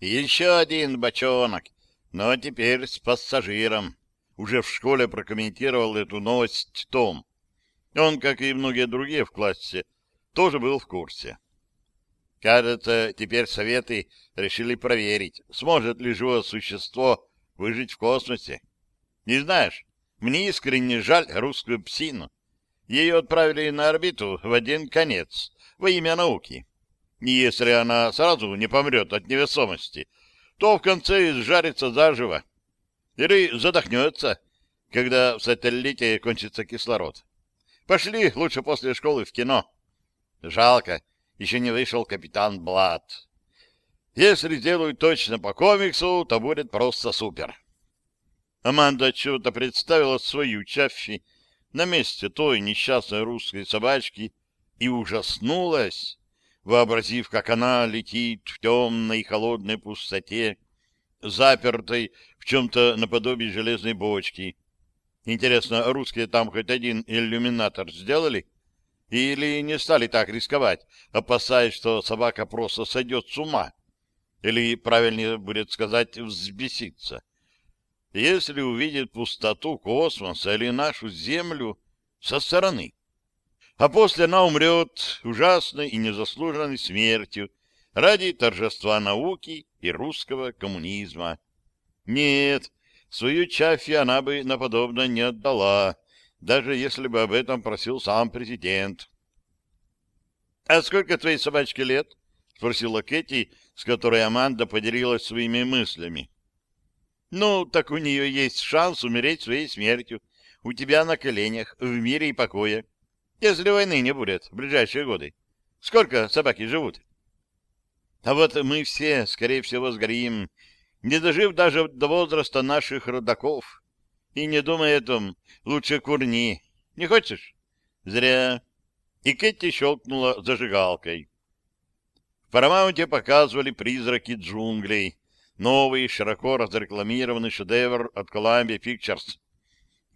Еще один бочонок, но теперь с пассажиром. Уже в школе прокомментировал эту новость Том. Он, как и многие другие в классе, тоже был в курсе. Кажется, теперь Советы решили проверить, сможет ли живое существо выжить в космосе. Не знаешь, мне искренне жаль русскую псину. Ее отправили на орбиту в один конец, во имя науки. И если она сразу не помрет от невесомости, то в конце изжарится заживо. Или задохнется, когда в сателлите кончится кислород. Пошли лучше после школы в кино. Жалко, еще не вышел капитан Блад. Если сделают точно по комиксу, то будет просто супер. Аманда чего-то представила свою Чаффи на месте той несчастной русской собачки и ужаснулась, вообразив, как она летит в темной и холодной пустоте, запертой в чем-то наподобие железной бочки. Интересно, русские там хоть один иллюминатор сделали? Или не стали так рисковать, опасаясь, что собака просто сойдет с ума? Или, правильнее будет сказать, взбеситься? Если увидит пустоту космоса или нашу Землю со стороны. А после она умрет ужасной и незаслуженной смертью ради торжества науки и русского коммунизма. Нет, свою Чаффи она бы на подобное не отдала, даже если бы об этом просил сам президент. — А сколько твоей собачке лет? — спросила Кэти, с которой Аманда поделилась своими мыслями. — Ну, так у нее есть шанс умереть своей смертью. У тебя на коленях, в мире и покое. Если войны не будет в ближайшие годы. Сколько собаки живут? А вот мы все, скорее всего, сгорим, не дожив даже до возраста наших родаков. И не думай о том, лучше курни. Не хочешь? Зря. И Кэти щелкнула зажигалкой. В Парамаунте показывали «Призраки джунглей», новый, широко разрекламированный шедевр от Columbia Pictures.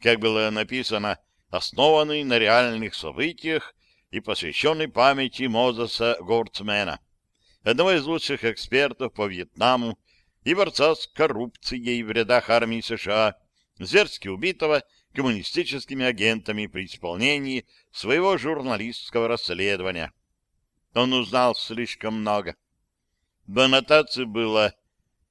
Как было написано, основанный на реальных событиях и посвященный памяти Мозеса Горцмена, одного из лучших экспертов по Вьетнаму и борца с коррупцией в рядах армии США, зверски убитого коммунистическими агентами при исполнении своего журналистского расследования. Он узнал слишком много. В аннотации было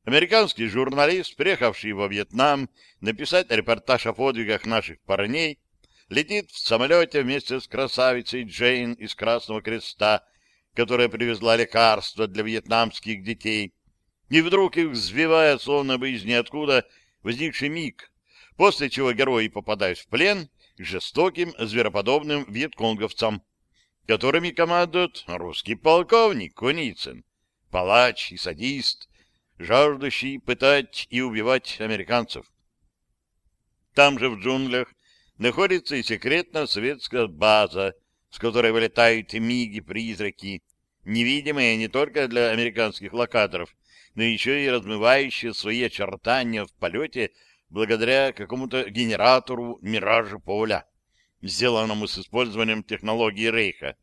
«Американский журналист, приехавший во Вьетнам написать репортаж о подвигах наших парней, летит в самолете вместе с красавицей Джейн из Красного Креста, которая привезла лекарства для вьетнамских детей, и вдруг их взбивает, словно бы из ниоткуда, возникший миг, после чего герои попадают в плен жестоким звероподобным вьетконговцам, которыми командует русский полковник Куницын, палач и садист, жаждущий пытать и убивать американцев. Там же в джунглях находится и секретная советская база, с которой вылетают миги-призраки, невидимые не только для американских локаторов, но еще и размывающие свои очертания в полете благодаря какому-то генератору миража поля, сделанному с использованием технологии Рейха.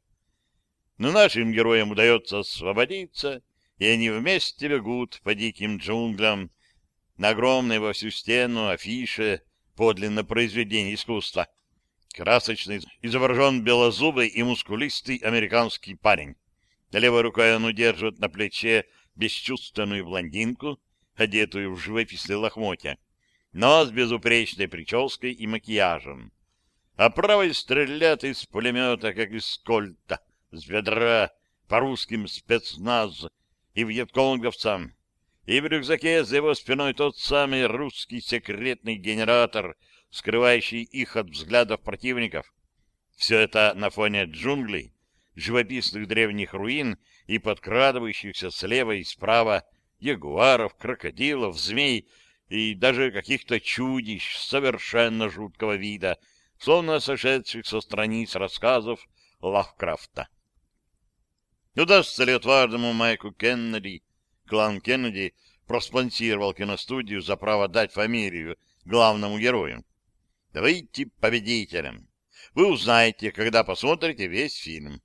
Но нашим героям удается освободиться, и они вместе бегут по диким джунглям на огромной во всю стену афише подлинно произведение искусства. Красочный изображен белозубый и мускулистый американский парень. Левой рукой он удерживает на плече бесчувственную блондинку, одетую в живописные лохмотья, но с безупречной прической и макияжем. А правой стреляет из пулемета, как из кольта, с ведра, по русским спецназ и вьетконговцам. И в рюкзаке за его спиной тот самый русский секретный генератор, скрывающий их от взглядов противников. Все это на фоне джунглей, живописных древних руин и подкрадывающихся слева и справа ягуаров, крокодилов, змей и даже каких-то чудищ совершенно жуткого вида, словно сошедших со страниц рассказов Лавкрафта. Удастся ли отважному Майку Кеннеди, клан Кеннеди проспонсировал киностудию за право дать фамилию главному герою? Выйти победителем. Вы узнаете, когда посмотрите весь фильм.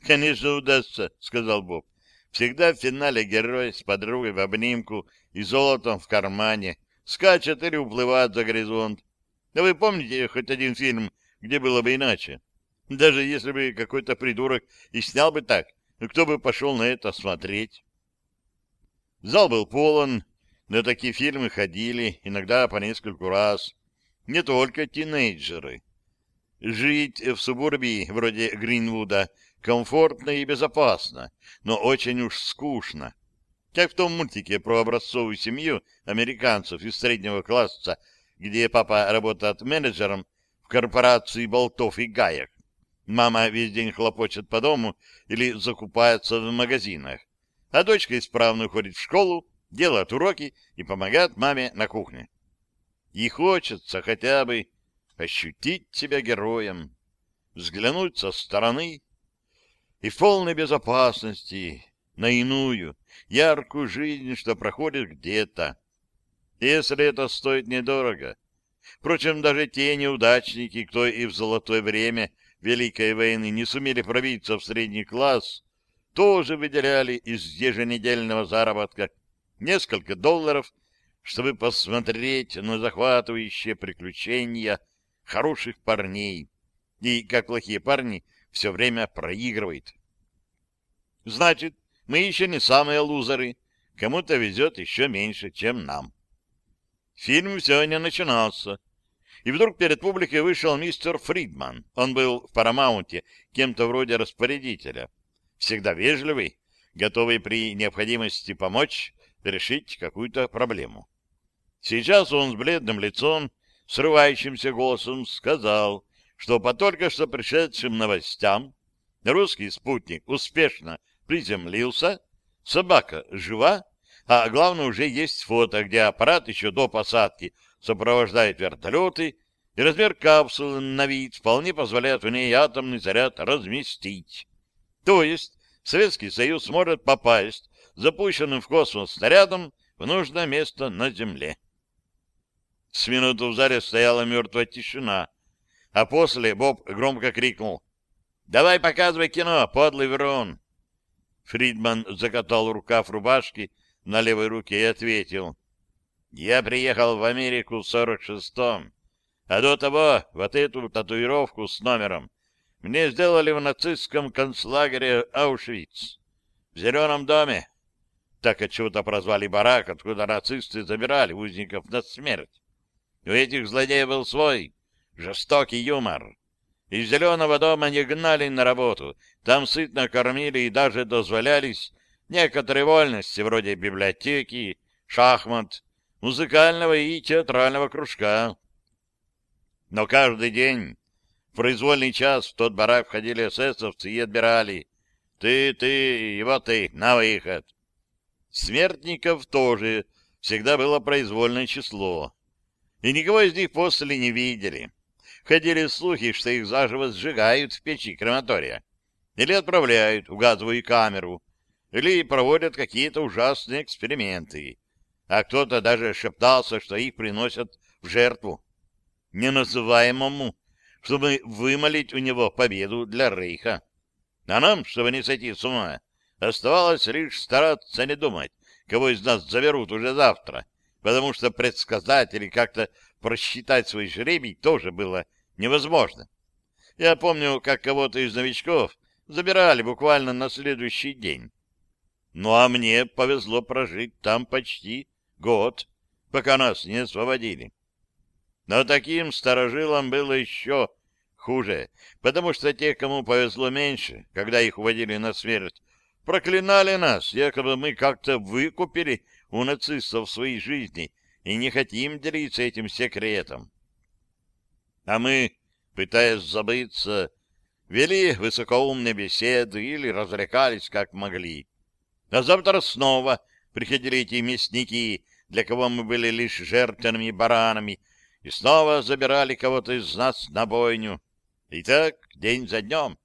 — Конечно, удастся, — сказал Боб. Всегда в финале герой с подругой в обнимку и золотом в кармане скачет или уплывает за горизонт. А вы помните хоть один фильм, где было бы иначе? Даже если бы какой-то придурок и снял бы так, кто бы пошел на это смотреть? Зал был полон, на такие фильмы ходили, иногда по нескольку раз. Не только тинейджеры. Жить в субурбии, вроде Гринвуда, комфортно и безопасно, но очень уж скучно. Как в том мультике про образцовую семью американцев из среднего класса, где папа работает менеджером в корпорации болтов и гаек. Мама весь день хлопочет по дому или закупается в магазинах, а дочка исправно ходит в школу, делает уроки и помогает маме на кухне. И хочется хотя бы ощутить себя героем, взглянуть со стороны и в полной безопасности на иную, яркую жизнь, что проходит где-то. Если это стоит недорого. Впрочем, даже те неудачники, кто и в золотое время Великой войны не сумели пробиться в средний класс, тоже выделяли из еженедельного заработка несколько долларов, чтобы посмотреть на захватывающие приключения хороших парней. И, как плохие парни, все время проигрывает. Значит, мы еще не самые лузеры. Кому-то везет еще меньше, чем нам. Фильм все не начинался. И вдруг перед публикой вышел мистер Фридман. Он был в Парамаунте кем-то вроде распорядителя. Всегда вежливый, готовый при необходимости помочь решить какую-то проблему. Сейчас он с бледным лицом, срывающимся голосом сказал, что по только что пришедшим новостям русский спутник успешно приземлился, собака жива, а главное уже есть фото, где аппарат еще до посадки сопровождает вертолеты, и размер капсулы на вид вполне позволяет в ней атомный заряд разместить. То есть Советский Союз может попасть запущенным в космос снарядом в нужное место на Земле. С минуту в зале стояла мертвая тишина, а после Боб громко крикнул «Давай показывай кино, подлый врун!» Фридман закатал рукав рубашки на левой руке и ответил «Я приехал в Америку в сорок шестом, а до того вот эту татуировку с номером мне сделали в нацистском концлагере Аушвиц, в Зеленом доме. Так от чего-то прозвали барак, откуда нацисты забирали узников на смерть. У этих злодеев был свой жестокий юмор. Из зеленого дома не гнали на работу, там сытно кормили и даже дозволялись некоторые вольности, вроде библиотеки, шахмат, музыкального и театрального кружка. Но каждый день в произвольный час в тот барак входили эсэсовцы и отбирали. «ты, ты и вот ты, на выход». Смертников тоже. Всегда было произвольное число. И никого из них после не видели. Ходили слухи, что их заживо сжигают в печи крематория, или отправляют в газовую камеру, или проводят какие-то ужасные эксперименты, а кто-то даже шептался, что их приносят в жертву. Неназываемому, чтобы вымолить у него победу для Рейха. А нам, чтобы не сойти с ума, оставалось лишь стараться не думать, кого из нас заберут уже завтра, потому что предсказать или как-то просчитать свой жребий тоже было невозможно. Я помню, как кого-то из новичков забирали буквально на следующий день. Ну а мне повезло прожить там почти год, пока нас не освободили. Но таким старожилам было еще хуже, потому что те, кому повезло меньше, когда их уводили на смерть, проклинали нас, якобы мы как-то выкупили у нацистов свои жизни и не хотим делиться этим секретом. А мы, пытаясь забыться, вели высокоумные беседы или развлекались как могли. А завтра снова приходили эти мясники, для кого мы были лишь жертвенными баранами, и снова забирали кого-то из нас на бойню. И так день за днем.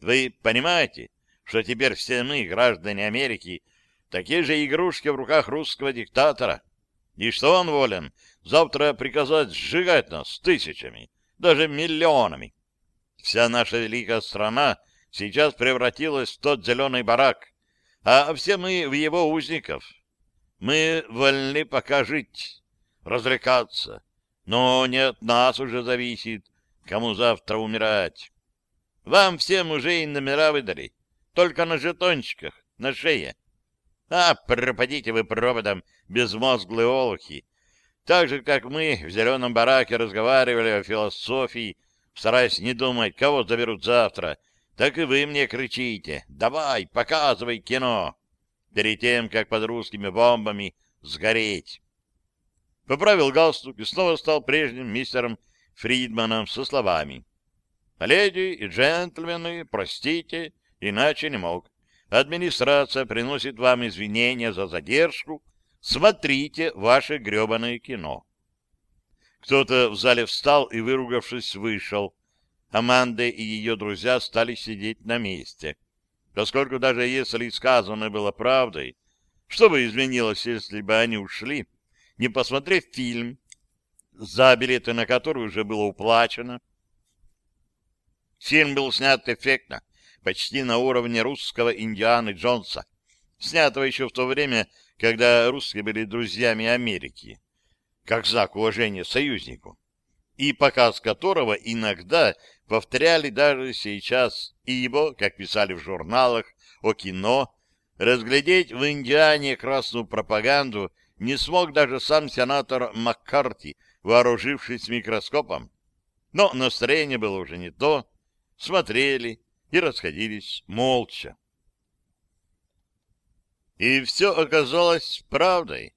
Вы понимаете, что теперь все мы, граждане Америки, такие же игрушки в руках русского диктатора, и что он волен завтра приказать сжигать нас тысячами, даже миллионами. Вся наша великая страна сейчас превратилась в тот зеленый барак, а все мы в его узников. Мы вольны пока жить, развлекаться, но не от нас уже зависит, кому завтра умирать. Вам всем уже и номера выдали, только на жетончиках, на шее. А пропадите вы проводом безмозглые олухи, так же, как мы в зеленом бараке разговаривали о философии, стараясь не думать, кого заберут завтра, так и вы мне кричите «Давай, показывай кино!» перед тем, как под русскими бомбами сгореть. Поправил галстук и снова стал прежним мистером Фридманом со словами «Леди и джентльмены, простите, иначе не мог. Администрация приносит вам извинения за задержку. Смотрите ваше гребаное кино». Кто-то в зале встал и, выругавшись, вышел. Аманда и ее друзья стали сидеть на месте. Поскольку даже если сказанное было правдой, что бы изменилось, если бы они ушли, не посмотрев фильм, за билеты на который уже было уплачено? Фильм был снят эффектно, почти на уровне русского Индианы Джонса, снятого еще в то время, когда русские были друзьями Америки, как знак уважения союзнику, и показ которого иногда повторяли даже сейчас, и его, как писали в журналах о кино, разглядеть в Индиане красную пропаганду не смог даже сам сенатор Маккарти, вооружившись микроскопом. Но настроение было уже не то, смотрели и расходились молча. И все оказалось правдой.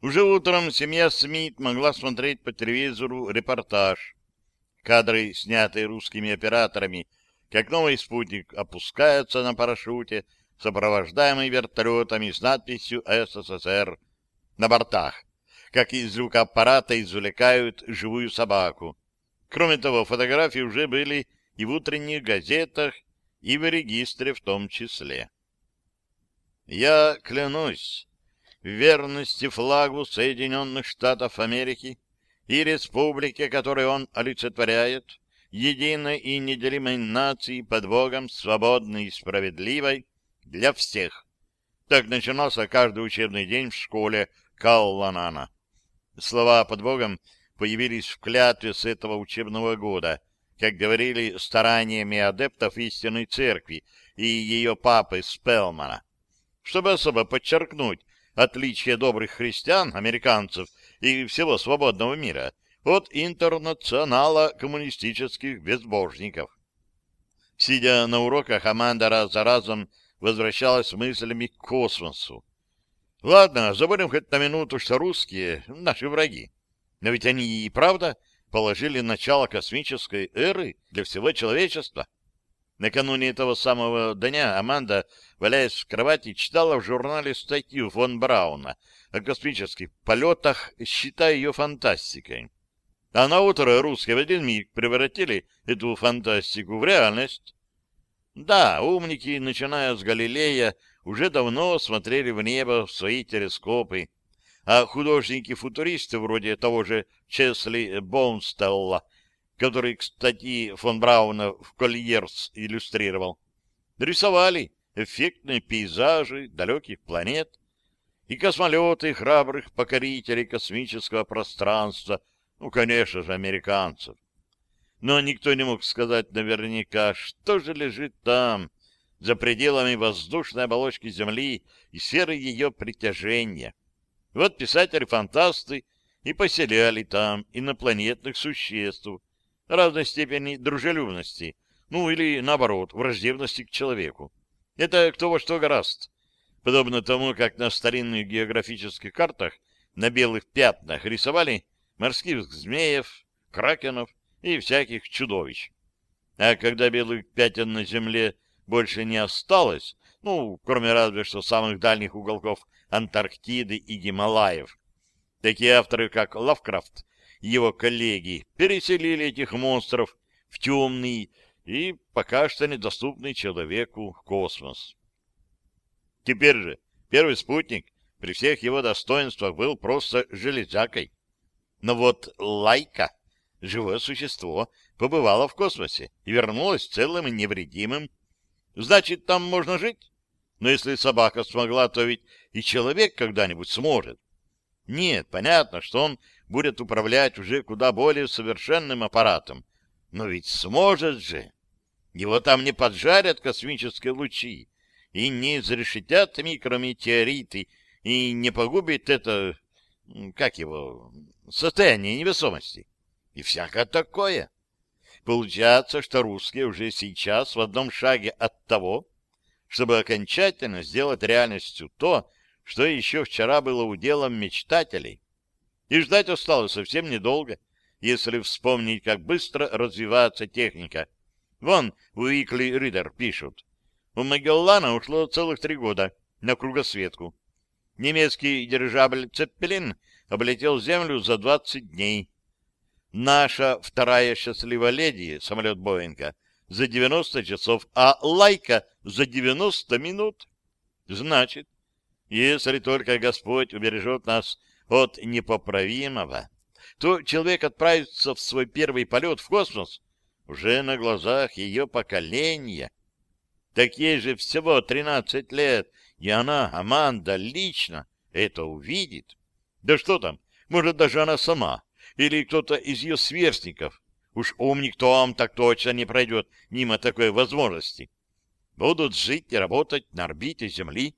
Уже утром семья Смит могла смотреть по телевизору репортаж, Кадры, снятые русскими операторами, как новый спутник опускается на парашюте, сопровождаемый вертолетами с надписью «СССР» на бортах, как из люка аппарата извлекают живую собаку. Кроме того, фотографии уже были и в утренних газетах, и в регистре в том числе. Я клянусь в верности флагу Соединенных Штатов Америки и республике, которую он олицетворяет, единой и неделимой нации под Богом, свободной и справедливой для всех. Так начинался каждый учебный день в школе Калланана. Слова «под Богом» появились в клятве с этого учебного года, как говорили стараниями адептов истинной церкви и ее папы Спелмана, чтобы особо подчеркнуть отличие добрых христиан, американцев, и всего свободного мира от интернационала коммунистических безбожников. Сидя на уроках, Аманда раз за разом возвращалась мыслями к космосу. Ладно, забудем хоть на минуту, что русские — наши враги. Но ведь они и правда положили начало космической эры для всего человечества. Накануне этого самого дня Аманда, валяясь в кровати, читала в журнале статью фон Брауна о космических полетах, считая ее фантастикой. А на утро русские в один миг превратили эту фантастику в реальность. Да, умники, начиная с Галилея, уже давно смотрели в небо в свои телескопы, а художники-футуристы вроде того же Чесли Боунстелла который, кстати, фон Брауна в Кольерс иллюстрировал, рисовали эффектные пейзажи далеких планет и космолеты храбрых покорителей космического пространства, ну, конечно же, американцев. Но никто не мог сказать наверняка, что же лежит там, за пределами воздушной оболочки Земли и сферы ее притяжения. Вот писатели-фантасты и поселяли там инопланетных существ, разной степени дружелюбности, ну или, наоборот, враждебности к человеку. Это кто во что гораст. Подобно тому, как на старинных географических картах на белых пятнах рисовали морских змеев, кракенов и всяких чудовищ. А когда белых пятен на земле больше не осталось, ну, кроме разве что самых дальних уголков Антарктиды и Гималаев, такие авторы, как Лавкрафт его коллеги переселили этих монстров в темный и пока что недоступный человеку космос. Теперь же первый спутник при всех его достоинствах был просто железякой. Но вот Лайка, живое существо, побывало в космосе и вернулось целым и невредимым. Значит, там можно жить? Но если собака смогла, то ведь и человек когда-нибудь сможет. Нет, понятно, что он будет управлять уже куда более совершенным аппаратом. Но ведь сможет же. Его там не поджарят космические лучи и не изрешетят микрометеориты, и не погубит это, как его, состояние невесомости. И всякое такое. Получается, что русские уже сейчас в одном шаге от того, чтобы окончательно сделать реальностью то, что еще вчера было уделом мечтателей. И ждать осталось совсем недолго, если вспомнить, как быстро развивается техника. Вон, Уикли Ридер пишут. У Магеллана ушло целых три года на кругосветку. Немецкий дирижабль «Цеппелин» облетел Землю за 20 дней. Наша вторая счастливая леди, самолет Боинга, за 90 часов, а Лайка за 90 минут. Значит, если только Господь убережет нас от непоправимого, то человек отправится в свой первый полет в космос уже на глазах ее поколения. Так ей же всего 13 лет, и она, Аманда, лично это увидит. Да что там, может, даже она сама, или кто-то из ее сверстников. Уж умник Том так точно не пройдет мимо такой возможности. Будут жить и работать на орбите Земли.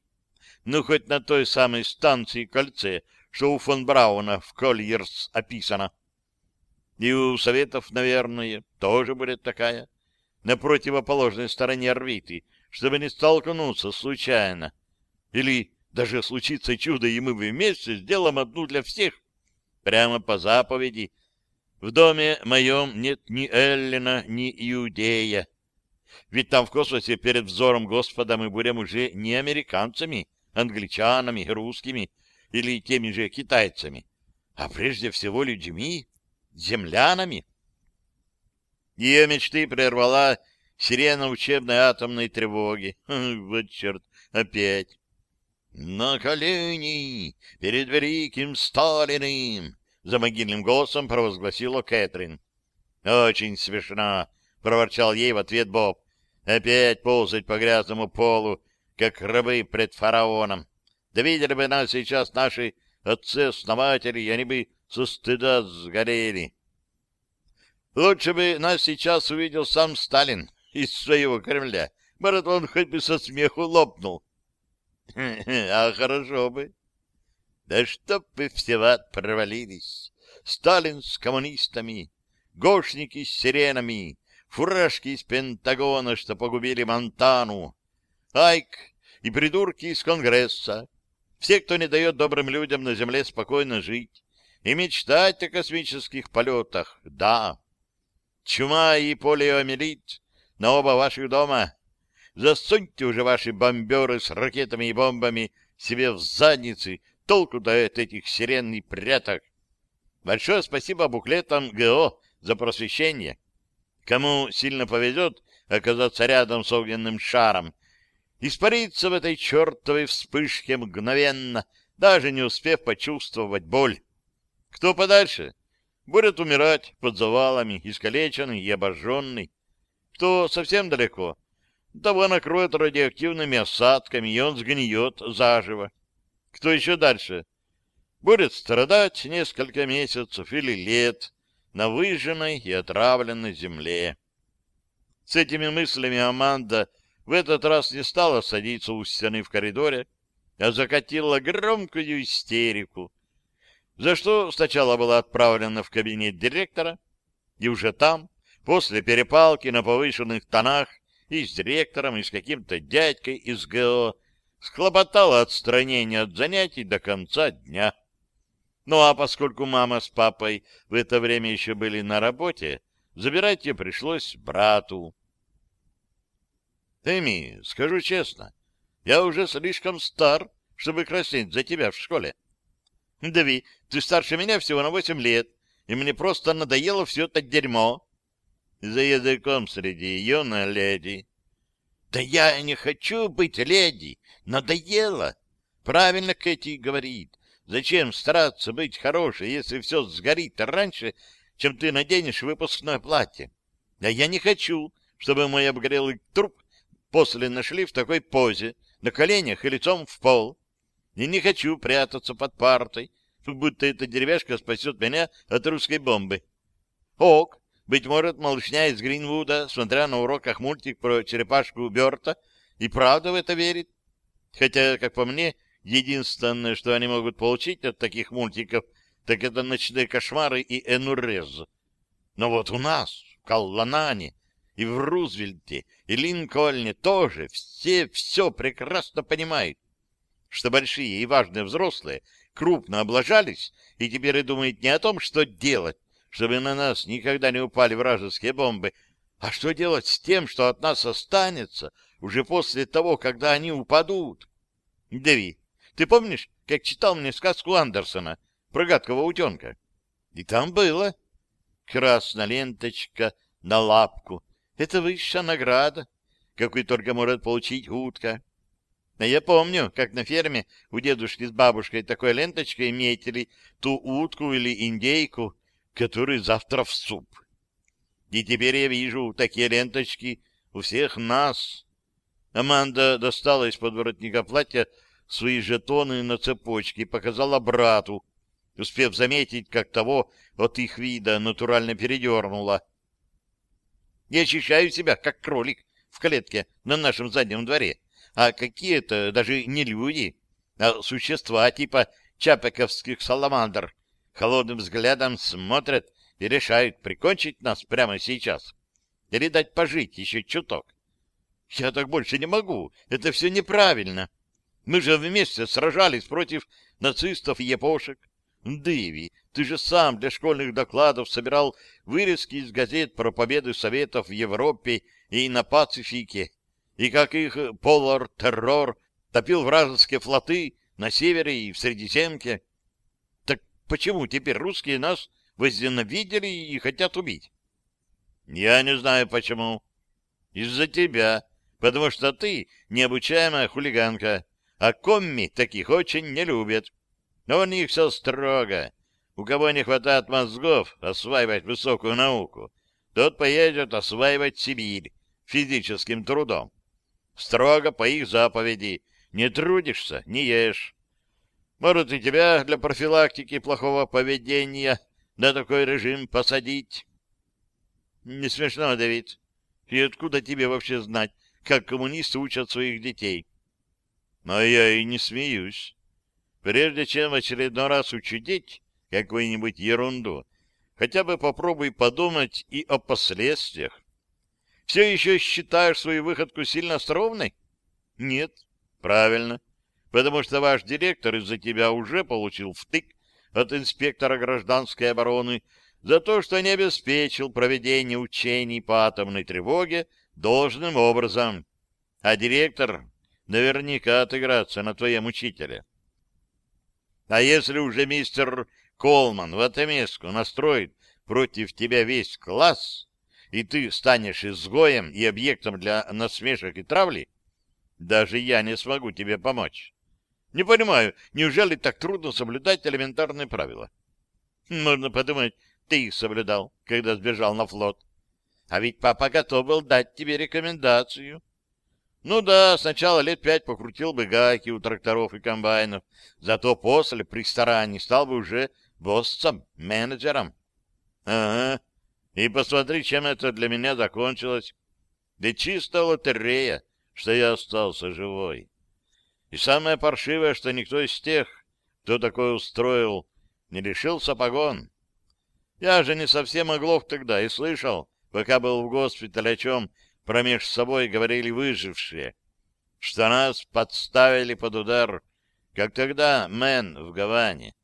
Ну, хоть на той самой станции кольце, что у фон Брауна в Кольерс описано. И у Советов, наверное, тоже будет такая, на противоположной стороне орбиты, чтобы не столкнуться случайно. Или даже случится чудо, и мы вместе сделаем одну для всех, прямо по заповеди. В доме моем нет ни Эллина, ни Иудея. Ведь там в космосе перед взором Господа мы будем уже не американцами, англичанами, русскими или теми же китайцами, а прежде всего людьми, землянами. Ее мечты прервала сирена учебной атомной тревоги. Вот черт, опять. «На колени перед великим Сталиным!» За могильным голосом провозгласила Кэтрин. «Очень смешно!» — проворчал ей в ответ Боб. «Опять ползать по грязному полу, как рабы пред фараоном. Да видели бы нас сейчас наши отцы-основатели, и они бы со стыда сгорели. Лучше бы нас сейчас увидел сам Сталин из своего Кремля. Может, он хоть бы со смеху лопнул. А хорошо бы. Да чтоб вы все в ад провалились. Сталин с коммунистами, гошники с сиренами, фуражки из Пентагона, что погубили Монтану, Айк и придурки из Конгресса. Все, кто не дает добрым людям на земле спокойно жить и мечтать о космических полетах, да. Чума и полиомиелит на оба ваших дома. Засуньте уже ваши бомберы с ракетами и бомбами себе в задницы, толку-то от этих сиренных пряток. Большое спасибо буклетам ГО за просвещение. Кому сильно повезет оказаться рядом с огненным шаром, испариться в этой чертовой вспышке мгновенно, даже не успев почувствовать боль. Кто подальше, будет умирать под завалами, искалеченный и обожженный. Кто совсем далеко, того накроет радиоактивными осадками, и он сгниет заживо. Кто еще дальше? Будет страдать несколько месяцев или лет на выжженной и отравленной земле. С этими мыслями Аманда в этот раз не стала садиться у стены в коридоре, а закатила громкую истерику, за что сначала была отправлена в кабинет директора, и уже там, после перепалки на повышенных тонах, и с директором, и с каким-то дядькой из ГО, схлопотала отстранение от занятий до конца дня. Ну а поскольку мама с папой в это время еще были на работе, забирать ее пришлось брату. Эми, скажу честно, я уже слишком стар, чтобы краснеть за тебя в школе. Дави, ты старше меня всего на восемь лет, и мне просто надоело все это дерьмо. За языком среди юная леди. Да я не хочу быть леди, надоело. Правильно Кэти говорит. Зачем стараться быть хорошей, если все сгорит раньше, чем ты наденешь выпускное платье? А я не хочу, чтобы мой обгорелый труп после нашли в такой позе, на коленях и лицом в пол. И не хочу прятаться под партой, будто эта деревяшка спасет меня от русской бомбы. Ок, быть может, малышня из Гринвуда, смотря на уроках мультик про черепашку Берта, и правда в это верит. Хотя, как по мне, единственное, что они могут получить от таких мультиков, так это ночные кошмары и энурез. Но вот у нас, в Калланане, и в Рузвельте, и Линкольне тоже все все прекрасно понимают, что большие и важные взрослые крупно облажались и теперь и думают не о том, что делать, чтобы на нас никогда не упали вражеские бомбы, а что делать с тем, что от нас останется уже после того, когда они упадут. Дэви, ты помнишь, как читал мне сказку Андерсона про гадкого утенка? И там было. Красная ленточка на лапку. Это высшая награда, какую только может получить утка. А я помню, как на ферме у дедушки с бабушкой такой ленточкой метили ту утку или индейку, которую завтра в суп. И теперь я вижу такие ленточки у всех нас. Аманда достала из-под воротника платья свои жетоны на цепочке и показала брату, успев заметить, как того от их вида натурально передернула. Я ощущаю себя, как кролик в клетке на нашем заднем дворе а какие-то даже не люди, а существа типа чапековских саламандр холодным взглядом смотрят и решают прикончить нас прямо сейчас или дать пожить еще чуток. Я так больше не могу, это все неправильно. Мы же вместе сражались против нацистов и япошек. Дэви, ты же сам для школьных докладов собирал вырезки из газет про победы Советов в Европе и на Пацифике, и как их полар-террор топил вражеские флоты на севере и в Средиземке. Почему теперь русские нас возненавидели и хотят убить? Я не знаю почему. Из-за тебя, потому что ты необучаемая хулиганка, а комми таких очень не любят. Но у них все строго. У кого не хватает мозгов осваивать высокую науку, тот поедет осваивать Сибирь физическим трудом строго по их заповеди. Не трудишься, не ешь. Может, и тебя для профилактики плохого поведения на такой режим посадить? Не смешно, Давид. И откуда тебе вообще знать, как коммунисты учат своих детей? Но я и не смеюсь. Прежде чем очередной раз учудить какую-нибудь ерунду, хотя бы попробуй подумать и о последствиях. Все еще считаешь свою выходку сильно остроумной? Нет. Правильно. Потому что ваш директор из-за тебя уже получил втык от инспектора гражданской обороны за то, что не обеспечил проведение учений по атомной тревоге должным образом. А директор наверняка отыграться на твоем учителе. А если уже мистер Колман в отместку настроит против тебя весь класс, и ты станешь изгоем и объектом для насмешек и травли, даже я не смогу тебе помочь. Не понимаю, неужели так трудно соблюдать элементарные правила? Можно подумать, ты их соблюдал, когда сбежал на флот. А ведь папа готов был дать тебе рекомендацию. Ну да, сначала лет пять покрутил бы гайки у тракторов и комбайнов, зато после при старании стал бы уже боссом, менеджером. Ага, и посмотри, чем это для меня закончилось. Да чисто лотерея, что я остался живой. И самое паршивое, что никто из тех, кто такое устроил, не лишился погон. Я же не совсем оглох тогда и слышал, пока был в госпитале, о чем промеж собой говорили выжившие, что нас подставили под удар, как тогда Мэн в Гаване,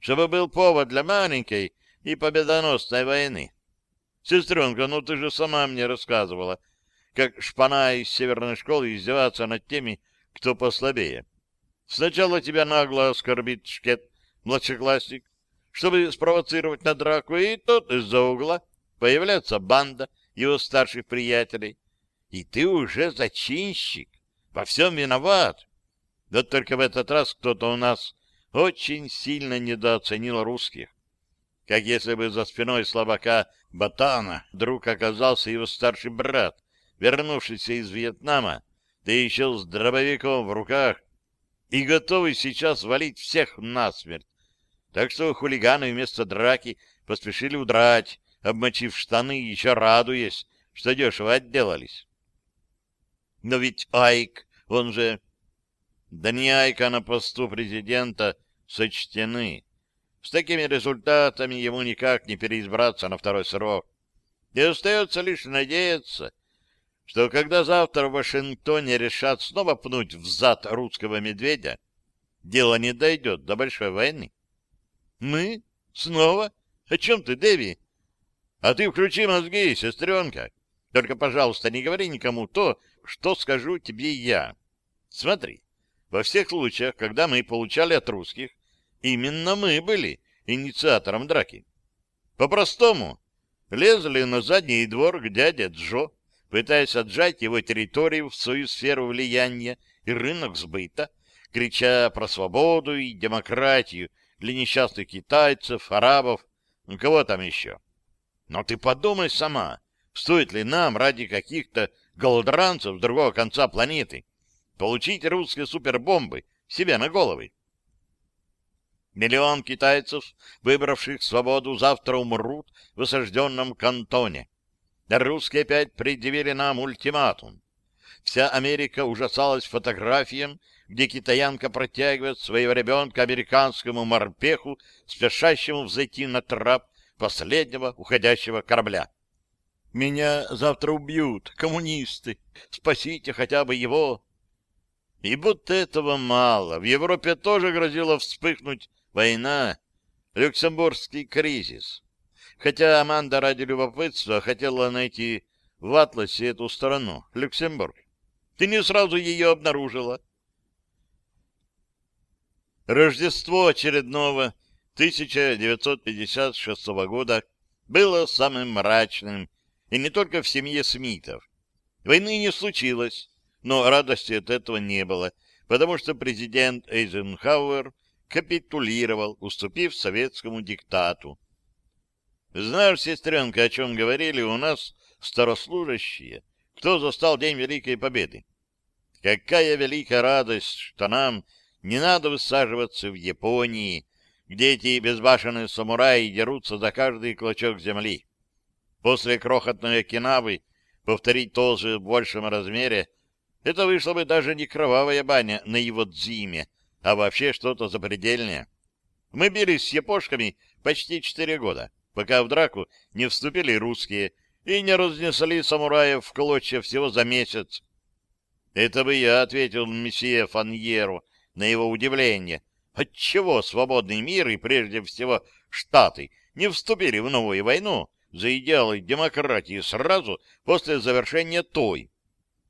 чтобы был повод для маленькой и победоносной войны. Сестренка, ну ты же сама мне рассказывала, как шпана из северной школы издеваться над теми, кто послабее. Сначала тебя нагло оскорбит шкет, младшеклассник, чтобы спровоцировать на драку, и тут из-за угла появляется банда его старших приятелей. И ты уже зачинщик, во всем виноват. Вот только в этот раз кто-то у нас очень сильно недооценил русских как если бы за спиной слабака Батана вдруг оказался его старший брат, вернувшийся из Вьетнама ты еще с дробовиком в руках и готовый сейчас валить всех насмерть. Так что хулиганы вместо драки поспешили удрать, обмочив штаны, еще радуясь, что дешево отделались. Но ведь Айк, он же... Да не Айка на посту президента сочтены. С такими результатами ему никак не переизбраться на второй срок. И остается лишь надеяться, что когда завтра в Вашингтоне решат снова пнуть в зад русского медведя, дело не дойдет до большой войны. Мы? Снова? О чем ты, Дэви? А ты включи мозги, сестренка. Только, пожалуйста, не говори никому то, что скажу тебе я. Смотри, во всех случаях, когда мы получали от русских, именно мы были инициатором драки. По-простому, лезли на задний двор к дяде Джо, пытаясь отжать его территорию в свою сферу влияния и рынок сбыта, крича про свободу и демократию для несчастных китайцев, арабов, ну кого там еще. Но ты подумай сама, стоит ли нам ради каких-то голодранцев с другого конца планеты получить русские супербомбы себе на головы? Миллион китайцев, выбравших свободу, завтра умрут в осажденном кантоне. Русские опять предъявили нам ультиматум. Вся Америка ужасалась фотографиям, где китаянка протягивает своего ребенка американскому морпеху, спешащему взойти на трап последнего уходящего корабля. «Меня завтра убьют, коммунисты! Спасите хотя бы его!» И будто этого мало. В Европе тоже грозило вспыхнуть война, Люксембургский кризис. Хотя Аманда ради любопытства хотела найти в атласе эту страну, Люксембург. Ты не сразу ее обнаружила. Рождество очередного 1956 года было самым мрачным, и не только в семье Смитов. Войны не случилось, но радости от этого не было, потому что президент Эйзенхауэр капитулировал, уступив советскому диктату. Знаешь, сестренка, о чем говорили у нас старослужащие, кто застал День Великой Победы? Какая великая радость, что нам не надо высаживаться в Японии, где эти безбашенные самураи дерутся за каждый клочок земли. После крохотной Окинавы повторить то же в большем размере, это вышло бы даже не кровавая баня на его дзиме, а вообще что-то запредельное. Мы бились с япошками почти четыре года пока в драку не вступили русские и не разнесли самураев в клочья всего за месяц. Это бы я ответил месье Фаньеру на его удивление. Отчего свободный мир и прежде всего Штаты не вступили в новую войну за идеалы демократии сразу после завершения той?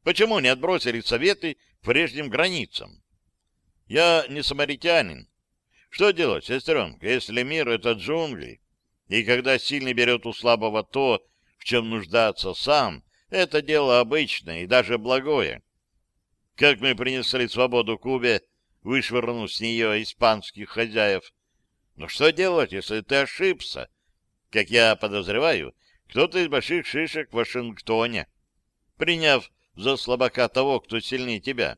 Почему не отбросили Советы прежним границам? Я не самаритянин. Что делать, сестренка, если мир — это джунгли? И когда сильный берет у слабого то, в чем нуждаться сам, это дело обычное и даже благое. Как мы принесли свободу Кубе, вышвырнув с нее испанских хозяев. Но что делать, если ты ошибся? Как я подозреваю, кто-то из больших шишек в Вашингтоне, приняв за слабака того, кто сильнее тебя,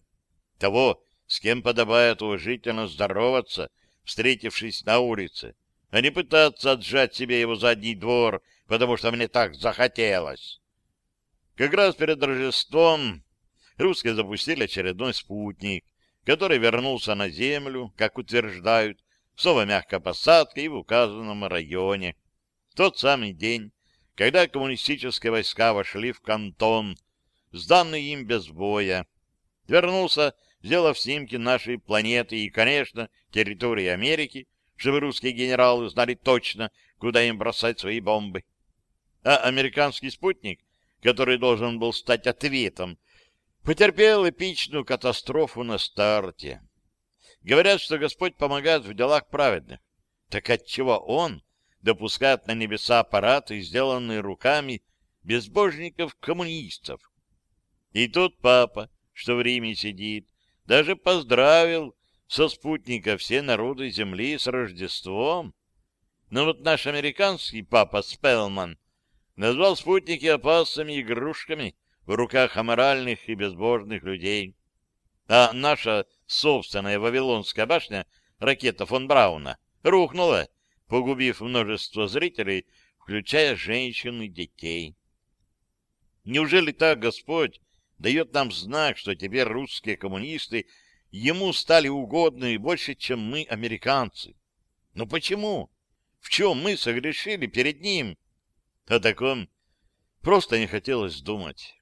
того, с кем подобает уважительно здороваться, встретившись на улице, а не пытаться отжать себе его задний двор, потому что мне так захотелось. Как раз перед Рождеством русские запустили очередной спутник, который вернулся на Землю, как утверждают, снова мягкой посадкой в указанном районе. В тот самый день, когда коммунистические войска вошли в кантон, сданный им без боя, вернулся, сделав снимки нашей планеты и, конечно, территории Америки, чтобы русские генералы знали точно, куда им бросать свои бомбы. А американский спутник, который должен был стать ответом, потерпел эпичную катастрофу на старте. Говорят, что Господь помогает в делах праведных. Так отчего Он допускает на небеса аппараты, сделанные руками безбожников-коммунистов? И тут папа, что в Риме сидит, даже поздравил со спутника все народы Земли с Рождеством. Но вот наш американский папа Спелман назвал спутники опасными игрушками в руках аморальных и безбожных людей. А наша собственная Вавилонская башня, ракета фон Брауна, рухнула, погубив множество зрителей, включая женщин и детей. Неужели так Господь дает нам знак, что теперь русские коммунисты ему стали угодны больше, чем мы, американцы? Но почему? В чем мы согрешили перед ним? О таком просто не хотелось думать.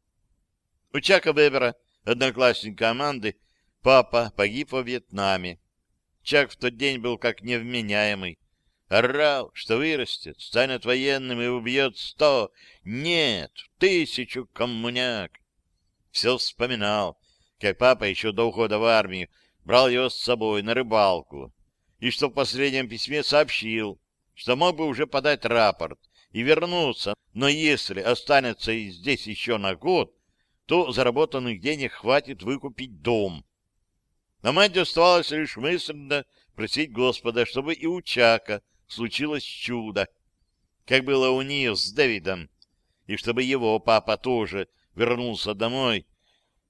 У Чака Вебера, одноклассника Аманды, папа погиб во Вьетнаме. Чак в тот день был как невменяемый. Орал, что вырастет, станет военным и убьет сто, нет, тысячу коммуняк. Все вспоминал, как папа еще до ухода в армию брал его с собой на рыбалку, и что в последнем письме сообщил, что мог бы уже подать рапорт и вернуться, но если останется здесь еще на год, то заработанных денег хватит выкупить дом. А мать оставалось лишь мысленно просить Господа, чтобы и у Чака случилось чудо, как было у нее с Дэвидом, и чтобы его папа тоже вернулся домой,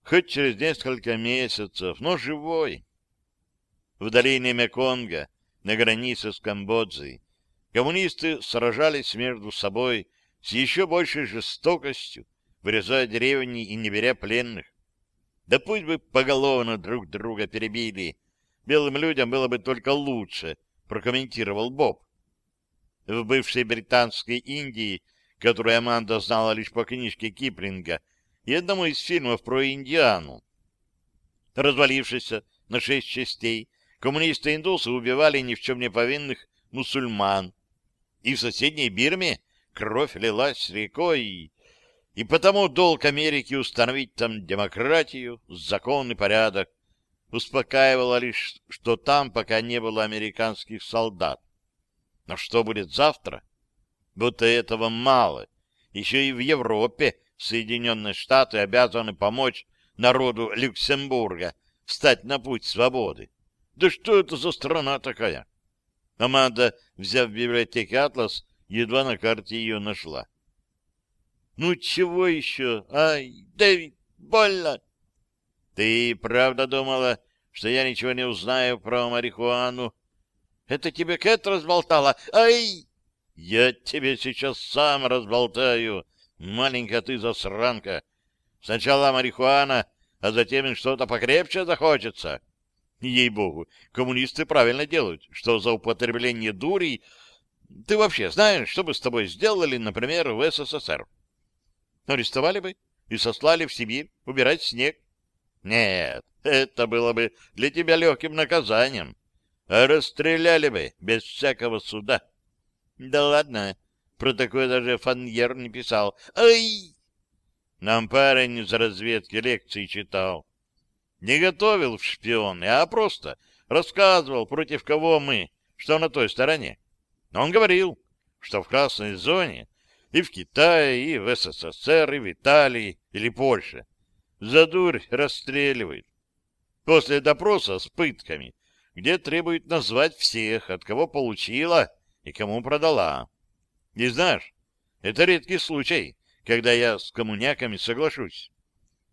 хоть через несколько месяцев, но живой. В долине Меконга, на границе с Камбоджей, коммунисты сражались между собой с еще большей жестокостью, вырезая деревни и не беря пленных. Да пусть бы поголовно друг друга перебили, белым людям было бы только лучше, прокомментировал Боб. В бывшей британской Индии, которую Аманда знала лишь по книжке Киплинга и одному из фильмов про Индиану. Развалившись на шесть частей, коммунисты-индусы убивали ни в чем не повинных мусульман. И в соседней Бирме кровь лилась рекой, и потому долг Америки установить там демократию, закон и порядок. Успокаивало лишь, что там пока не было американских солдат. Но что будет завтра? Будто этого мало. Еще и в Европе Соединенные Штаты обязаны помочь народу Люксембурга встать на путь свободы. Да что это за страна такая? Аманда, взяв в библиотеке «Атлас», едва на карте ее нашла. «Ну чего еще? Ай, Дэвид, больно!» «Ты правда думала, что я ничего не узнаю про марихуану?» Это тебе Кэт разболтала? Ай! Я тебе сейчас сам разболтаю, маленькая ты засранка. Сначала марихуана, а затем что-то покрепче захочется. Ей-богу, коммунисты правильно делают, что за употребление дури... Ты вообще знаешь, что бы с тобой сделали, например, в СССР? Арестовали бы и сослали в Сибирь убирать снег. Нет, это было бы для тебя легким наказанием расстреляли бы без всякого суда. Да ладно, про такое даже Фаньер не писал. Ай! Нам парень из разведки лекции читал. Не готовил в шпионы, а просто рассказывал, против кого мы, что на той стороне. Он говорил, что в красной зоне и в Китае, и в СССР, и в Италии, или Польше за дурь расстреливают. После допроса с пытками где требует назвать всех, от кого получила и кому продала. И знаешь, это редкий случай, когда я с коммуняками соглашусь.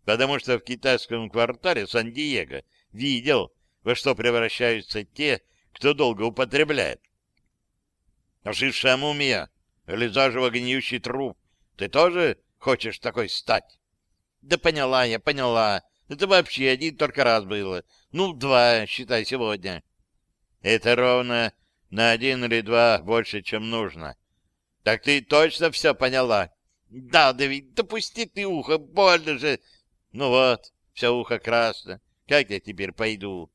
Потому что в китайском квартале Сан-Диего видел, во что превращаются те, кто долго употребляет. Ожившая мумия или заживо гниющий труп, ты тоже хочешь такой стать? Да поняла я, поняла. Это вообще один только раз было. Ну, два, считай, сегодня. Это ровно на один или два больше, чем нужно. Так ты точно все поняла? Да, да ведь допусти ты ухо, больно же. Ну вот, все ухо красно. Как я теперь пойду?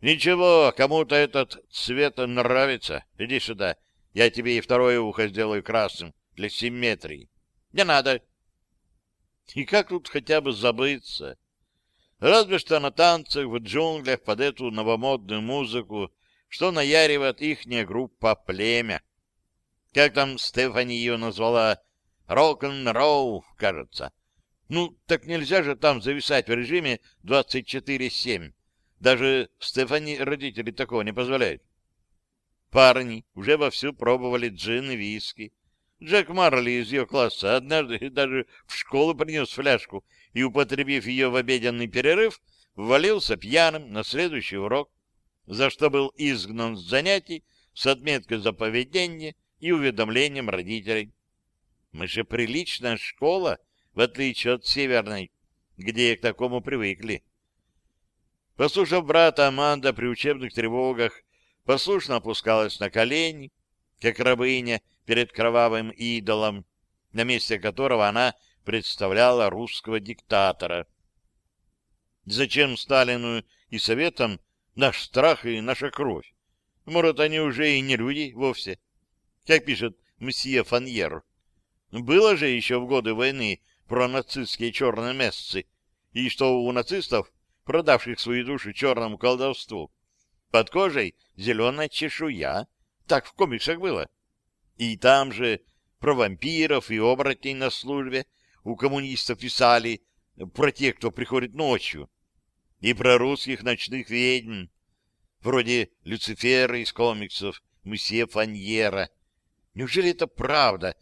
Ничего, кому-то этот цвет нравится. Иди сюда. Я тебе и второе ухо сделаю красным для симметрии. Не надо. И как тут хотя бы забыться? Разве что на танцах в джунглях под эту новомодную музыку, что наяривает ихняя группа «Племя». Как там Стефани ее назвала? Рок-н-ролл, кажется. Ну, так нельзя же там зависать в режиме 24-7. Даже Стефани родители такого не позволяют. Парни уже вовсю пробовали джин и виски. Джек Марли из ее класса однажды даже в школу принес фляжку и, употребив ее в обеденный перерыв, ввалился пьяным на следующий урок, за что был изгнан с занятий с отметкой за поведение и уведомлением родителей. Мы же приличная школа, в отличие от северной, где к такому привыкли. Послушав брата, Аманда при учебных тревогах послушно опускалась на колени, как рабыня перед кровавым идолом, на месте которого она представляла русского диктатора. Зачем Сталину и Советам наш страх и наша кровь? Может, они уже и не люди вовсе? Как пишет мсье Фаньер. Было же еще в годы войны про нацистские черные месяцы, и что у нацистов продавших свою душу черному колдовству. Под кожей зеленая чешуя. Так в комиксах было. И там же про вампиров и оборотней на службе у коммунистов писали про тех, кто приходит ночью. И про русских ночных ведьм, вроде Люцифера из комиксов Мсье Фаньера. Неужели это правда?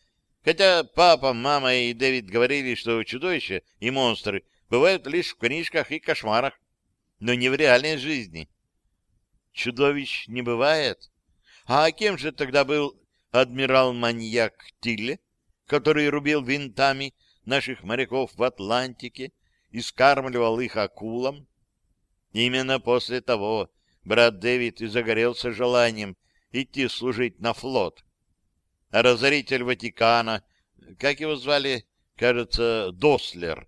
Хотя папа, мама и Дэвид говорили, что чудовища и монстры бывают лишь в книжках и кошмарах, но не в реальной жизни. Чудовищ не бывает. А кем же тогда был адмирал-маньяк Тилле, который рубил винтами наших моряков в Атлантике и скармливал их акулам? Именно после того брат Дэвид и загорелся желанием идти служить на флот. Разоритель Ватикана, как его звали, кажется, Дослер,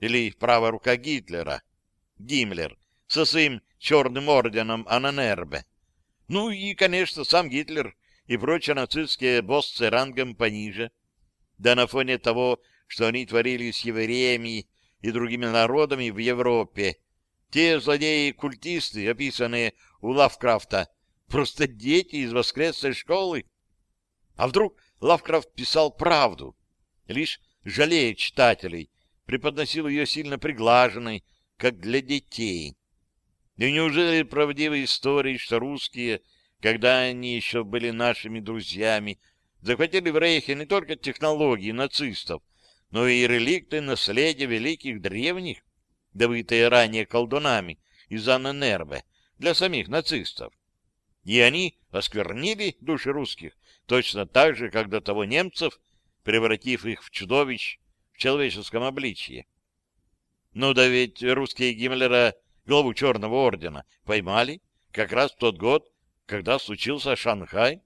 или правая рука Гитлера, Гиммлер, со своим черным орденом Ананербе. Ну и, конечно, сам Гитлер и прочие нацистские боссы рангом пониже. Да на фоне того, что они творили с евреями и другими народами в Европе, те злодеи-культисты, описанные у Лавкрафта, просто дети из воскресной школы. А вдруг Лавкрафт писал правду, лишь жалея читателей, преподносил ее сильно приглаженной, как для детей. И неужели правдивые истории, что русские, когда они еще были нашими друзьями, захватили в Рейхе не только технологии нацистов, но и реликты наследия великих древних, добытые ранее колдунами из Анненербе для самих нацистов. И они осквернили души русских, точно так же, как до того немцев, превратив их в чудовищ в человеческом обличье. Ну да ведь русские Гиммлера, главу Черного Ордена, поймали как раз в тот год, когда случился Шанхай.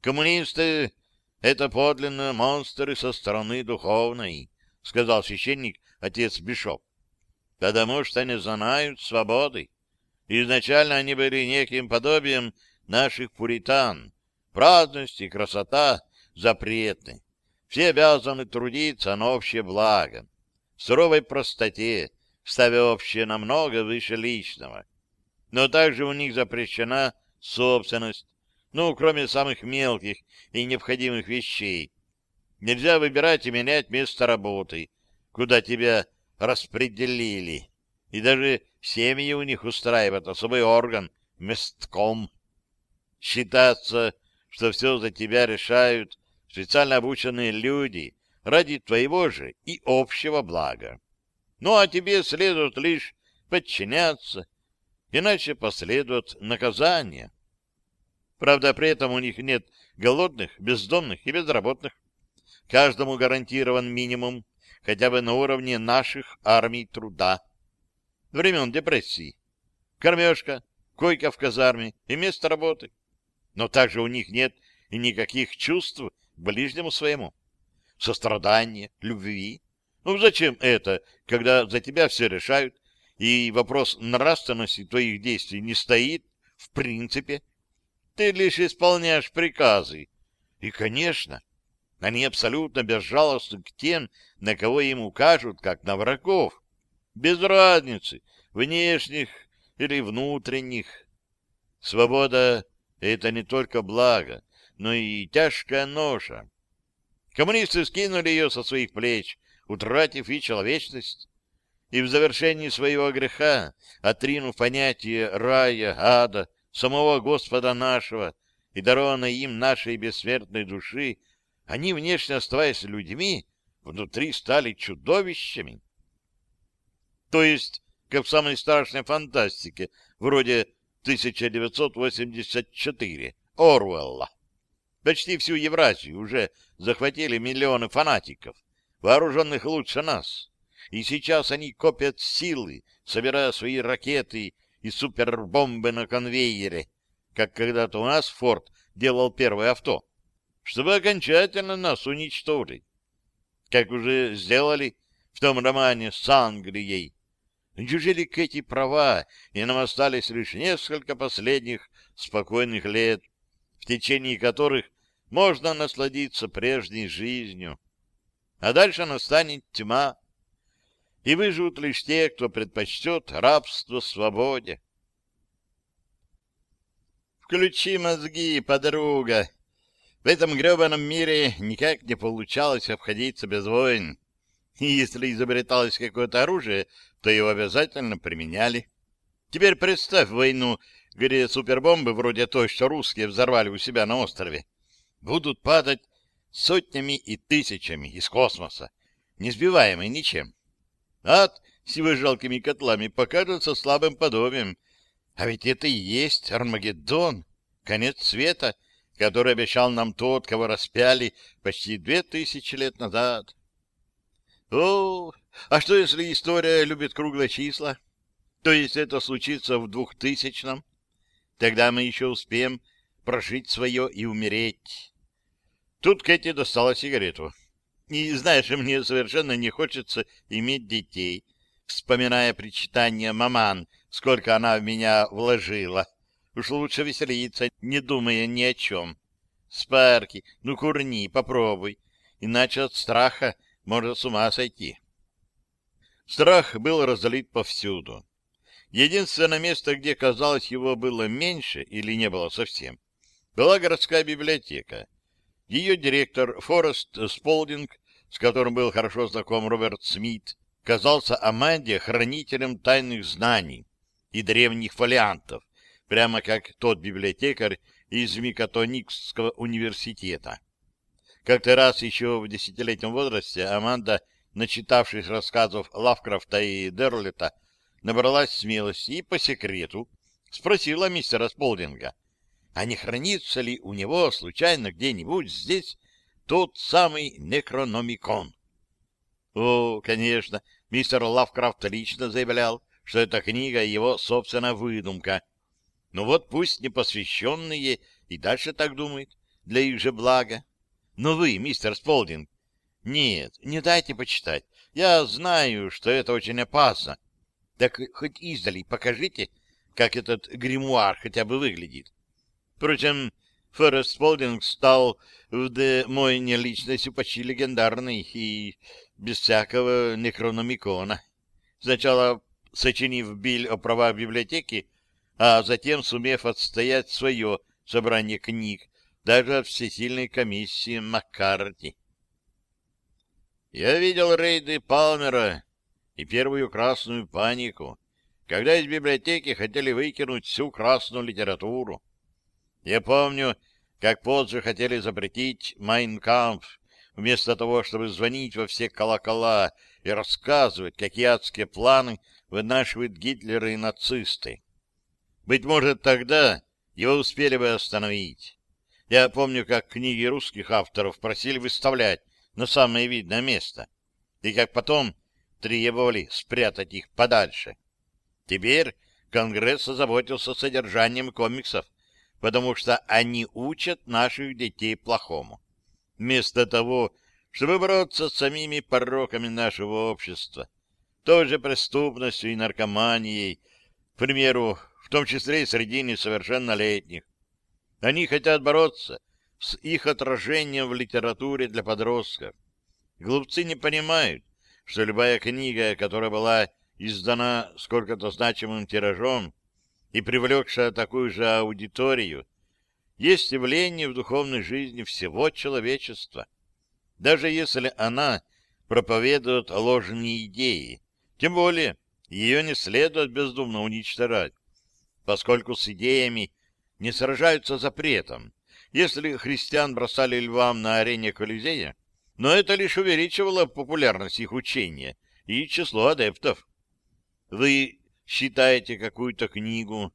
Коммунисты — это подлинно монстры со стороны духовной, — сказал священник отец Бишоп, — потому что не знают свободы. Изначально они были неким подобием наших пуритан. Праздность и красота запретны. Все обязаны трудиться на общее благо суровой простоте, ставя общее намного выше личного. Но также у них запрещена собственность, ну, кроме самых мелких и необходимых вещей. Нельзя выбирать и менять место работы, куда тебя распределили. И даже семьи у них устраивают особый орган — местком. Считаться, что все за тебя решают специально обученные люди, ради твоего же и общего блага. Ну, а тебе следует лишь подчиняться, иначе последует наказание. Правда, при этом у них нет голодных, бездомных и безработных. Каждому гарантирован минимум, хотя бы на уровне наших армий труда. Времен депрессии. Кормежка, койка в казарме и место работы. Но также у них нет и никаких чувств к ближнему своему сострадания, любви. Ну зачем это, когда за тебя все решают, и вопрос нравственности твоих действий не стоит в принципе? Ты лишь исполняешь приказы. И, конечно, они абсолютно безжалостны к тем, на кого им укажут, как на врагов. Без разницы, внешних или внутренних. Свобода — это не только благо, но и тяжкая ноша. Коммунисты скинули ее со своих плеч, утратив и человечность. И в завершении своего греха, отринув понятие рая, ада, самого Господа нашего и дарованной им нашей бессмертной души, они, внешне оставаясь людьми, внутри стали чудовищами. То есть, как в самой страшной фантастике, вроде 1984 Оруэлла. Почти всю Евразию уже захватили миллионы фанатиков, вооруженных лучше нас. И сейчас они копят силы, собирая свои ракеты и супербомбы на конвейере, как когда-то у нас Форд делал первое авто, чтобы окончательно нас уничтожить. Как уже сделали в том романе с Англией. Неужели к эти права, и нам остались лишь несколько последних спокойных лет, в течение которых можно насладиться прежней жизнью. А дальше настанет тьма, и выживут лишь те, кто предпочтет рабство свободе. Включи мозги, подруга. В этом гребаном мире никак не получалось обходиться без войн. И если изобреталось какое-то оружие, то его обязательно применяли. Теперь представь войну, где супербомбы, вроде той, что русские взорвали у себя на острове, будут падать сотнями и тысячами из космоса, не сбиваемые ничем. Ад с его жалкими котлами покажется слабым подобием, а ведь это и есть Армагеддон, конец света, который обещал нам тот, кого распяли почти две тысячи лет назад. О, а что если история любит круглые числа? То есть это случится в двухтысячном? Тогда мы еще успеем прожить свое и умереть. Тут Кэти достала сигарету. И, знаешь, мне совершенно не хочется иметь детей, вспоминая причитание маман, сколько она в меня вложила. Уж лучше веселиться, не думая ни о чем. Спарки, ну курни, попробуй, иначе от страха можно с ума сойти. Страх был разлит повсюду. Единственное место, где, казалось, его было меньше или не было совсем, была городская библиотека. Ее директор Форест Сполдинг, с которым был хорошо знаком Роберт Смит, казался Аманде хранителем тайных знаний и древних фолиантов, прямо как тот библиотекарь из Микатоникского университета. Как-то раз еще в десятилетнем возрасте Аманда, начитавшись рассказов Лавкрафта и Дерлета, набралась смелости и по секрету спросила мистера Сполдинга, а не хранится ли у него случайно где-нибудь здесь тот самый Некрономикон? О, конечно, мистер Лавкрафт лично заявлял, что эта книга — его собственная выдумка. Но вот пусть непосвященные и дальше так думают, для их же блага. Но вы, мистер Сполдинг, нет, не дайте почитать. Я знаю, что это очень опасно. Так хоть издали покажите, как этот гримуар хотя бы выглядит. Впрочем, Форест Сполдинг стал в Де Мойне личностью почти легендарной и без всякого некрономикона. Сначала сочинив биль о правах библиотеки, а затем сумев отстоять свое собрание книг даже от всесильной комиссии Маккарти. Я видел рейды Палмера и первую красную панику, когда из библиотеки хотели выкинуть всю красную литературу. Я помню, как позже хотели запретить «Майнкампф», вместо того, чтобы звонить во все колокола и рассказывать, какие адские планы вынашивают Гитлеры и нацисты. Быть может, тогда его успели бы остановить. Я помню, как книги русских авторов просили выставлять на самое видное место, и как потом требовали спрятать их подальше. Теперь Конгресс озаботился содержанием комиксов, потому что они учат наших детей плохому. Вместо того, чтобы бороться с самими пороками нашего общества, той же преступностью и наркоманией, к примеру, в том числе и среди несовершеннолетних. Они хотят бороться с их отражением в литературе для подростков. Глупцы не понимают, что любая книга, которая была издана сколько-то значимым тиражом и привлекшая такую же аудиторию, есть явление в духовной жизни всего человечества. Даже если она проповедует ложные идеи, тем более ее не следует бездумно уничтожать, поскольку с идеями не сражаются запретом, если христиан бросали львам на арене Колизея, но это лишь увеличивало популярность их учения и число адептов. Вы считаете какую-то книгу,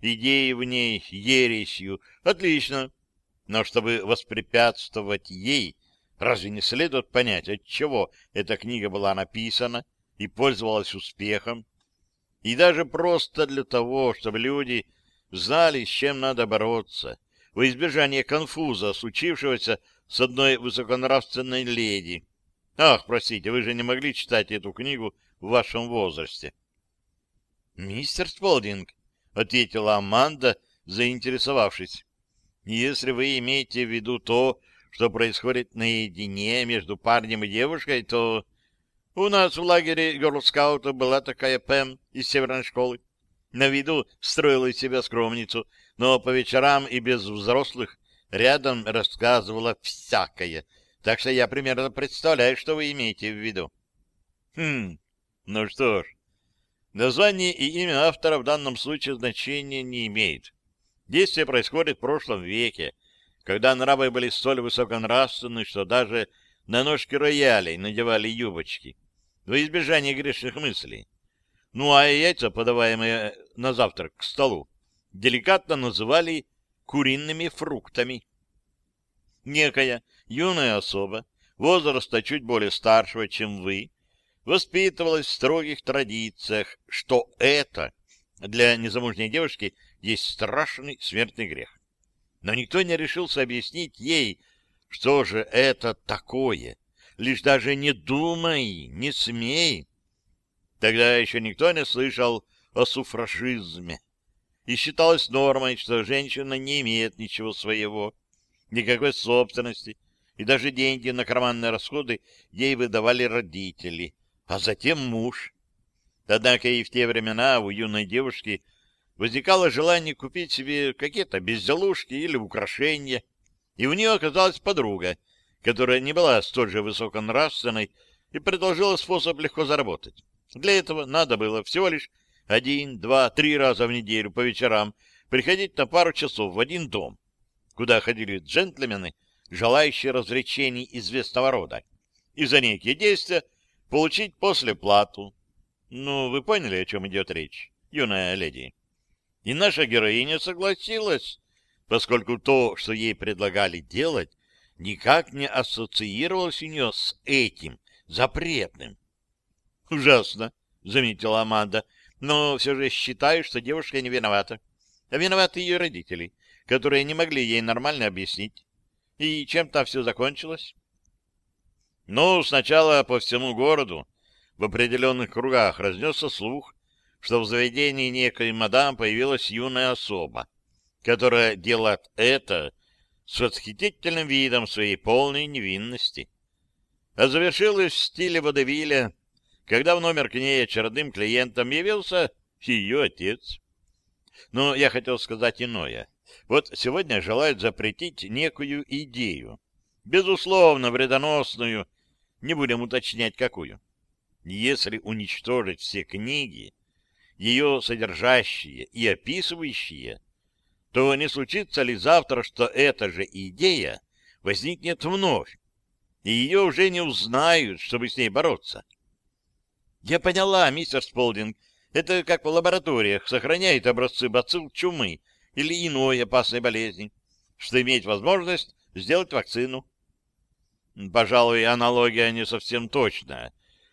идеи в ней ересью, отлично, но чтобы воспрепятствовать ей, разве не следует понять, от чего эта книга была написана и пользовалась успехом? И даже просто для того, чтобы люди знали, с чем надо бороться, во избежание конфуза, случившегося с одной высоконравственной леди. Ах, простите, вы же не могли читать эту книгу в вашем возрасте. — Мистер Сполдинг, — ответила Аманда, заинтересовавшись, — если вы имеете в виду то, что происходит наедине между парнем и девушкой, то... У нас в лагере герлскаута была такая Пэм из северной школы. На виду строила из себя скромницу, но по вечерам и без взрослых рядом рассказывала всякое, так что я примерно представляю, что вы имеете в виду. Хм, ну что ж, название и имя автора в данном случае значения не имеет. Действие происходит в прошлом веке, когда нравы были столь высоконравственны, что даже на ножки роялей надевали юбочки во избежание грешных мыслей. Ну а яйца, подаваемые на завтрак к столу, деликатно называли куриными фруктами. Некая юная особа, возраста чуть более старшего, чем вы, воспитывалась в строгих традициях, что это для незамужней девушки есть страшный смертный грех. Но никто не решился объяснить ей, что же это такое, лишь даже не думай, не смей. Тогда еще никто не слышал о суфражизме. И считалось нормой, что женщина не имеет ничего своего, никакой собственности, и даже деньги на карманные расходы ей выдавали родители, а затем муж. Однако и в те времена у юной девушки возникало желание купить себе какие-то безделушки или украшения, и у нее оказалась подруга, которая не была столь же высоконравственной и предложила способ легко заработать. Для этого надо было всего лишь один, два, три раза в неделю по вечерам приходить на пару часов в один дом, куда ходили джентльмены, желающие развлечений известного рода, и за некие действия получить после плату. Ну, вы поняли, о чем идет речь, юная леди? И наша героиня согласилась, поскольку то, что ей предлагали делать, никак не ассоциировалось у нее с этим запретным. — Ужасно, — заметила Аманда, — но все же считаю, что девушка не виновата. А виноваты ее родители, которые не могли ей нормально объяснить. И чем-то все закончилось? Ну, сначала по всему городу в определенных кругах разнесся слух, что в заведении некой мадам появилась юная особа, которая делает это с восхитительным видом своей полной невинности. А завершилось в стиле водевиля, когда в номер к ней очередным клиентом явился ее отец. Но я хотел сказать иное. Вот сегодня желают запретить некую идею, безусловно вредоносную, не будем уточнять какую. Если уничтожить все книги, ее содержащие и описывающие, то не случится ли завтра, что эта же идея возникнет вновь, и ее уже не узнают, чтобы с ней бороться? Я поняла, мистер Сполдинг, это как в лабораториях сохраняют образцы бацилл чумы или иной опасной болезни, что имеет возможность сделать вакцину. Пожалуй, аналогия не совсем точная,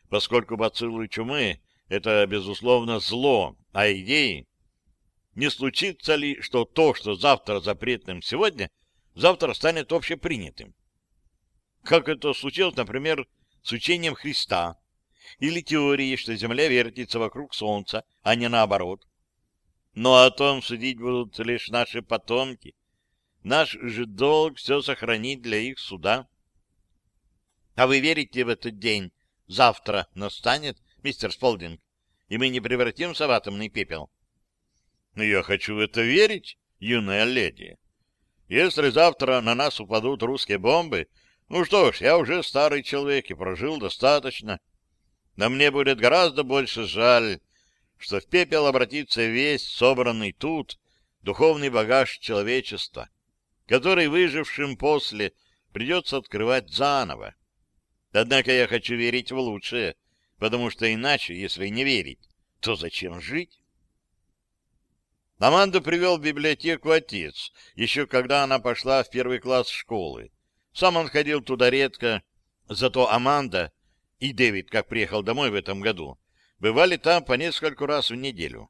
поскольку бациллы чумы — это, безусловно, зло, а идеи не случится ли, что то, что завтра запретным сегодня, завтра станет общепринятым? Как это случилось, например, с учением Христа, или теорией, что Земля вертится вокруг Солнца, а не наоборот. Но о том судить будут лишь наши потомки. Наш же долг все сохранить для их суда. А вы верите в этот день? Завтра настанет, мистер Сполдинг, и мы не превратимся в атомный пепел? Но я хочу в это верить, юная леди. Если завтра на нас упадут русские бомбы, ну что ж, я уже старый человек и прожил достаточно. Но мне будет гораздо больше жаль, что в пепел обратится весь собранный тут духовный багаж человечества. который выжившим после придется открывать заново. Однако я хочу верить в лучшее, потому что иначе, если не верить, то зачем жить? Аманду привел в библиотеку отец, еще когда она пошла в первый класс школы. Сам он ходил туда редко, зато Аманда и Дэвид, как приехал домой в этом году, бывали там по нескольку раз в неделю.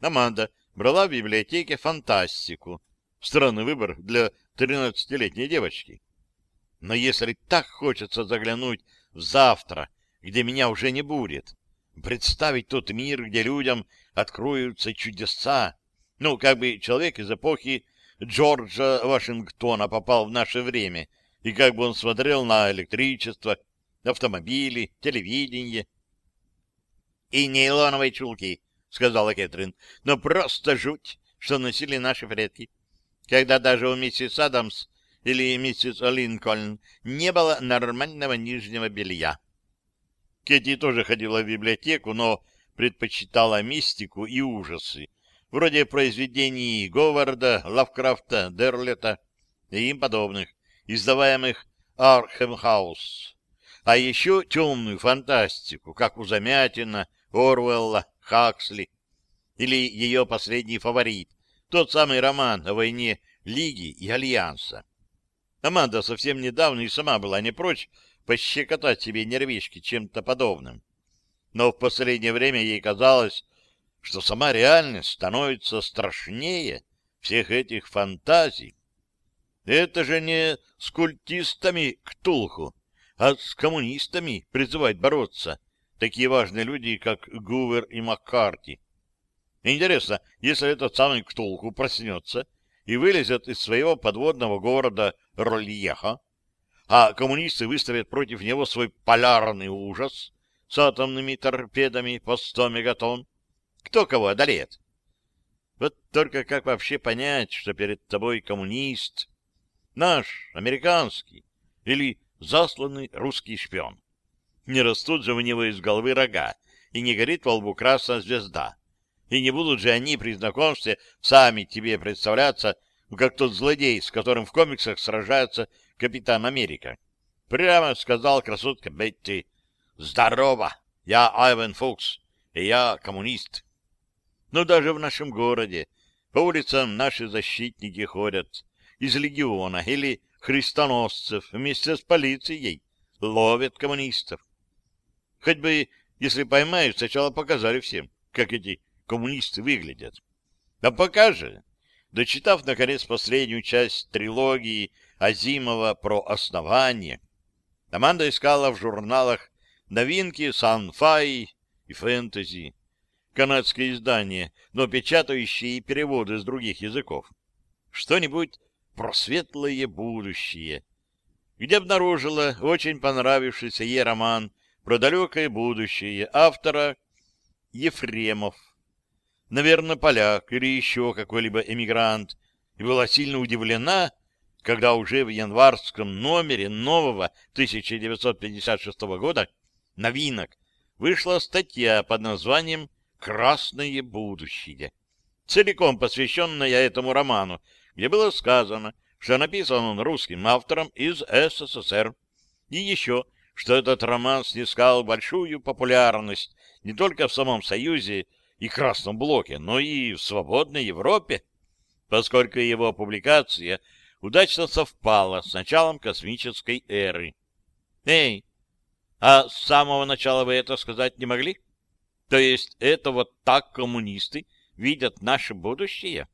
Аманда брала в библиотеке фантастику. Странный выбор для 13-летней девочки. Но если так хочется заглянуть в завтра, где меня уже не будет, представить тот мир, где людям откроются чудеса, ну, как бы человек из эпохи Джорджа Вашингтона попал в наше время, и как бы он смотрел на электричество, автомобили, телевидение. — И нейлоновые чулки, — сказала Кэтрин, — но просто жуть, что носили наши предки. Когда даже у миссис Адамс или миссис Линкольн не было нормального нижнего белья. Кэти тоже ходила в библиотеку, но предпочитала мистику и ужасы, вроде произведений Говарда, Лавкрафта, Дерлета и им подобных, издаваемых Архем Хаус. А еще темную фантастику, как у Замятина, Орвелла, Хаксли, или ее последний фаворит, тот самый роман о войне Лиги и Альянса. Аманда совсем недавно и сама была не прочь пощекотать себе нервишки чем-то подобным. Но в последнее время ей казалось, что сама реальность становится страшнее всех этих фантазий. Это же не с культистами Ктулху, а с коммунистами призывать бороться такие важные люди, как Гувер и Маккарти. Интересно, если этот самый Ктулху проснется и вылезет из своего подводного города Рольеха, а коммунисты выставят против него свой полярный ужас с атомными торпедами по 100 мегатонн, кто кого одолеет? Вот только как вообще понять, что перед тобой коммунист, наш, американский, или засланный русский шпион? Не растут же у него из головы рога, и не горит во лбу красная звезда. И не будут же они при знакомстве сами тебе представляться, как тот злодей, с которым в комиксах сражается Капитан Америка. Прямо сказал красотка Бетти, «Здорово, я Айвен Фокс, и я коммунист». Но даже в нашем городе по улицам наши защитники ходят из легиона или христоносцев вместе с полицией, ловят коммунистов. Хоть бы, если поймают, сначала показали всем, как эти коммунисты выглядят. А пока же, дочитав, наконец, последнюю часть трилогии Азимова про основание, команда искала в журналах новинки сан-фай и фэнтези, канадское издание, но печатающие и переводы с других языков. Что-нибудь про светлое будущее, где обнаружила очень понравившийся ей роман про далекое будущее автора Ефремов. Наверное, поляк или еще какой-либо эмигрант, и была сильно удивлена, когда уже в январском номере нового 1956 года новинок вышла статья под названием «Красное будущее», целиком посвященная этому роману, где было сказано, что написан он русским автором из СССР, и еще, что этот роман снискал большую популярность не только в самом Союзе и Красном Блоке, но и в свободной Европе, поскольку его публикация удачно совпала с началом космической эры. Эй, а с самого начала вы это сказать не могли? То есть это вот так коммунисты видят наше будущее?